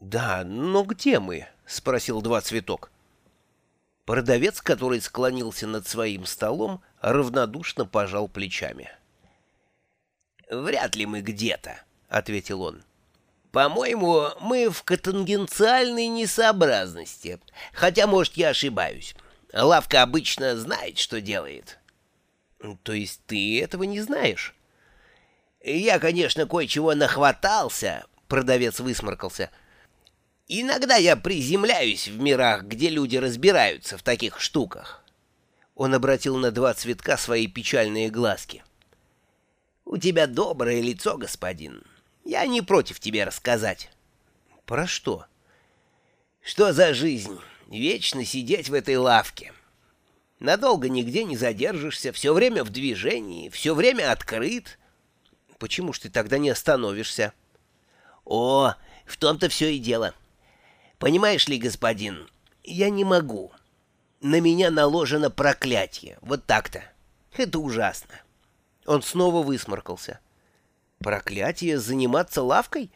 «Да, но где мы?» — спросил два цветок. Продавец, который склонился над своим столом, равнодушно пожал плечами. «Вряд ли мы где-то», — ответил он. «По-моему, мы в котангенциальной несообразности, хотя, может, я ошибаюсь. Лавка обычно знает, что делает». «То есть ты этого не знаешь?» «Я, конечно, кое-чего нахватался», — продавец высморкался, — Иногда я приземляюсь в мирах, где люди разбираются в таких штуках. Он обратил на два цветка свои печальные глазки. «У тебя доброе лицо, господин. Я не против тебе рассказать». «Про что?» «Что за жизнь? Вечно сидеть в этой лавке. Надолго нигде не задержишься, все время в движении, все время открыт». «Почему ж ты тогда не остановишься?» «О, в том-то все и дело». Понимаешь ли, господин, я не могу. На меня наложено проклятие. Вот так-то. Это ужасно. Он снова высморкался. Проклятие заниматься лавкой?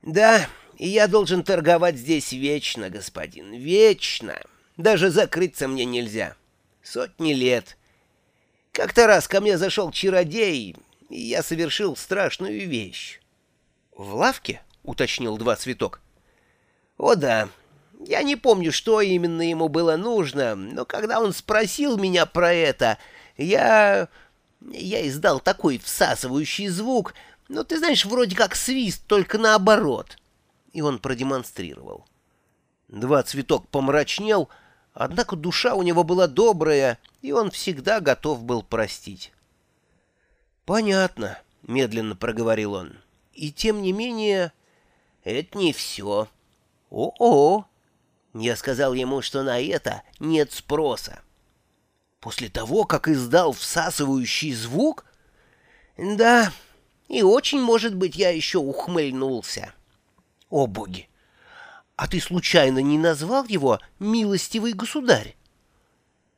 Да, и я должен торговать здесь вечно, господин, вечно. Даже закрыться мне нельзя. Сотни лет. Как-то раз ко мне зашел чародей, и я совершил страшную вещь. — В лавке? — уточнил два цветок. О да, я не помню, что именно ему было нужно, но когда он спросил меня про это, я... я издал такой всасывающий звук, но ты знаешь, вроде как свист, только наоборот. И он продемонстрировал. Два цветок помрачнел, однако душа у него была добрая, и он всегда готов был простить. «Понятно», — медленно проговорил он. «И тем не менее...» «Это не все». «О-о!» Я сказал ему, что на это нет спроса. После того, как издал всасывающий звук? Да, и очень, может быть, я еще ухмыльнулся. О, боги! А ты случайно не назвал его «милостивый государь»?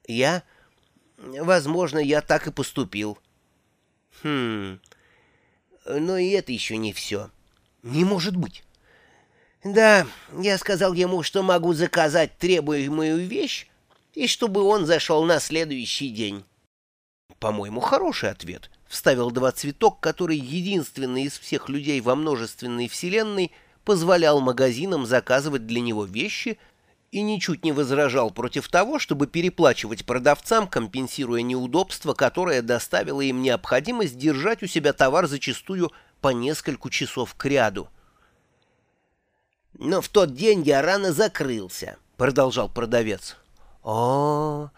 Я? Возможно, я так и поступил. Хм... Но и это еще не все. Не может быть. Да, я сказал ему, что могу заказать требуемую вещь, и чтобы он зашел на следующий день. По-моему, хороший ответ, — вставил два цветок, который единственный из всех людей во множественной вселенной позволял магазинам заказывать для него вещи и ничуть не возражал против того, чтобы переплачивать продавцам, компенсируя неудобство, которое доставило им необходимость держать у себя товар зачастую по несколько часов кряду. Но в тот день я рано закрылся, — продолжал продавец. О,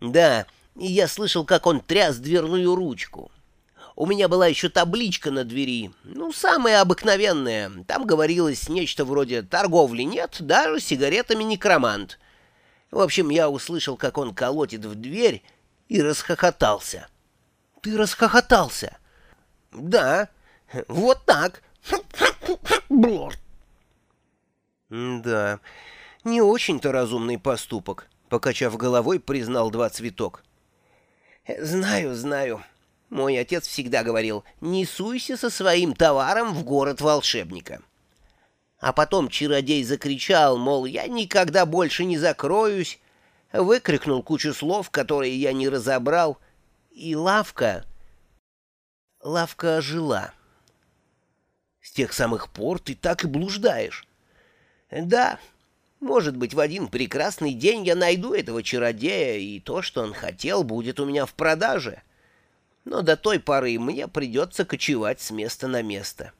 да, и я слышал, как он тряс дверную ручку. У меня была еще табличка на двери, ну, самая обыкновенная. Там говорилось нечто вроде «торговли нет, даже сигаретами некромант». В общем, я услышал, как он колотит в дверь, и расхохотался. «Ты расхохотался?» «Да, вот так». Блорд. «Да, не очень-то разумный поступок», — покачав головой, признал два цветок. «Знаю, знаю. Мой отец всегда говорил, не суйся со своим товаром в город волшебника». А потом чародей закричал, мол, я никогда больше не закроюсь, выкрикнул кучу слов, которые я не разобрал, и лавка... Лавка ожила. С тех самых пор ты так и блуждаешь. Да, может быть, в один прекрасный день я найду этого чародея, и то, что он хотел, будет у меня в продаже. Но до той поры мне придется кочевать с места на место.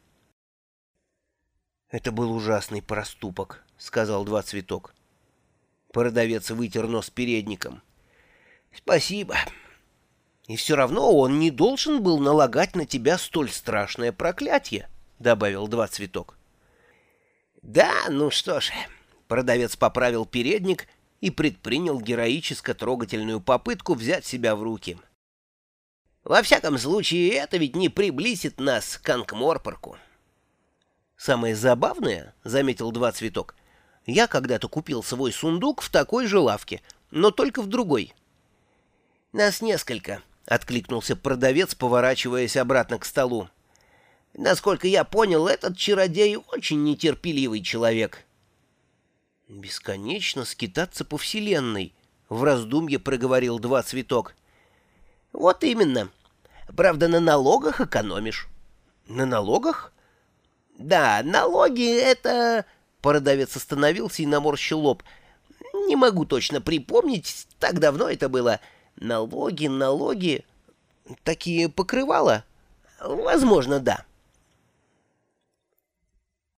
«Это был ужасный проступок», — сказал Два Цветок. Продавец вытер нос передником. «Спасибо. И все равно он не должен был налагать на тебя столь страшное проклятие», — добавил Два Цветок. «Да, ну что ж...» Продавец поправил передник и предпринял героическо-трогательную попытку взять себя в руки. «Во всяком случае, это ведь не приблизит нас к Анкморпорку». «Самое забавное, — заметил Два Цветок, — я когда-то купил свой сундук в такой же лавке, но только в другой». «Нас несколько», — откликнулся продавец, поворачиваясь обратно к столу. Насколько я понял, этот чародей очень нетерпеливый человек». «Бесконечно скитаться по вселенной», — в раздумье проговорил два цветок. «Вот именно. Правда, на налогах экономишь». «На налогах?» «Да, налоги — это...» Продавец остановился и наморщил лоб. «Не могу точно припомнить, так давно это было. Налоги, налоги...» «Такие покрывала?» «Возможно, да».